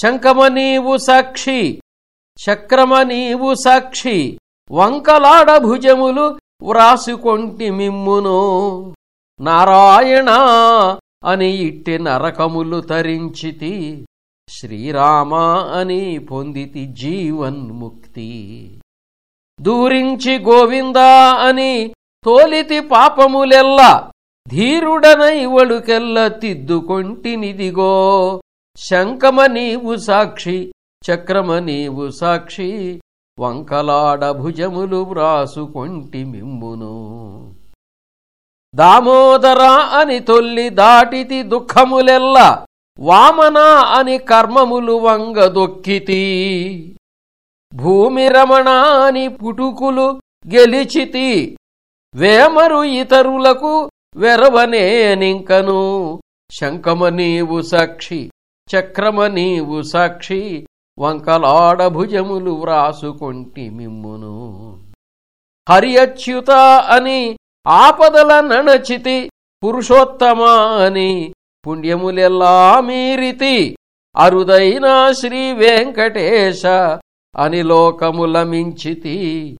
శంఖమ నీవు సాక్షి చక్రమ నీవు సాక్షి వంకలాడ భుజములు వ్రాసుకొంటి మిమ్మును. నారాయణ అని ఇట్టి నరకములు తరించితి శ్రీరామ అని పొందితి జీవన్ముక్తి. దూరించి గోవిందా అని తోలితి పాపములెల్ల ధీరుడనై వడుకెల్ల తిద్దుకొంటినిదిగో. శంకమ నీవు సాక్షి చక్రమ నీవు సాక్షి వంకలాడ భుజములు వ్రాసుకొంటి మిమ్మును. దామోదరా అని తొల్లి దాటితి దుఃఖములెల్ల వామనా అని కర్మములు వంగదొక్కితి. భూమి రమణ అని పుటుకులు గెలిచితి వేమరు ఇతరులకు వెరవనేనింకను. శంకమ నీవు సాక్షి చక్రమ నీవు సాక్షి వంకలాడభుజములు వ్రాసుకొంటి మిమ్మును. హరి అచ్యుత అని ఆపదల నణచితి పురుషోత్తమా అని పుణ్యములెల్లా మీరితి అరుదైన శ్రీ వెంకటేశ అని లోకముల మించితి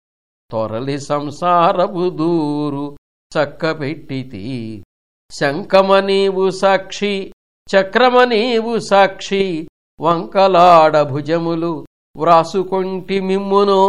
తొరలి సంసారపు దూరు చక్కపెట్టితి. శంకమ నీవు సాక్షి చక్రమ నీవు సాక్షి వంకలాడ భుజములు వ్రాసుకొంటి మిమ్మునో.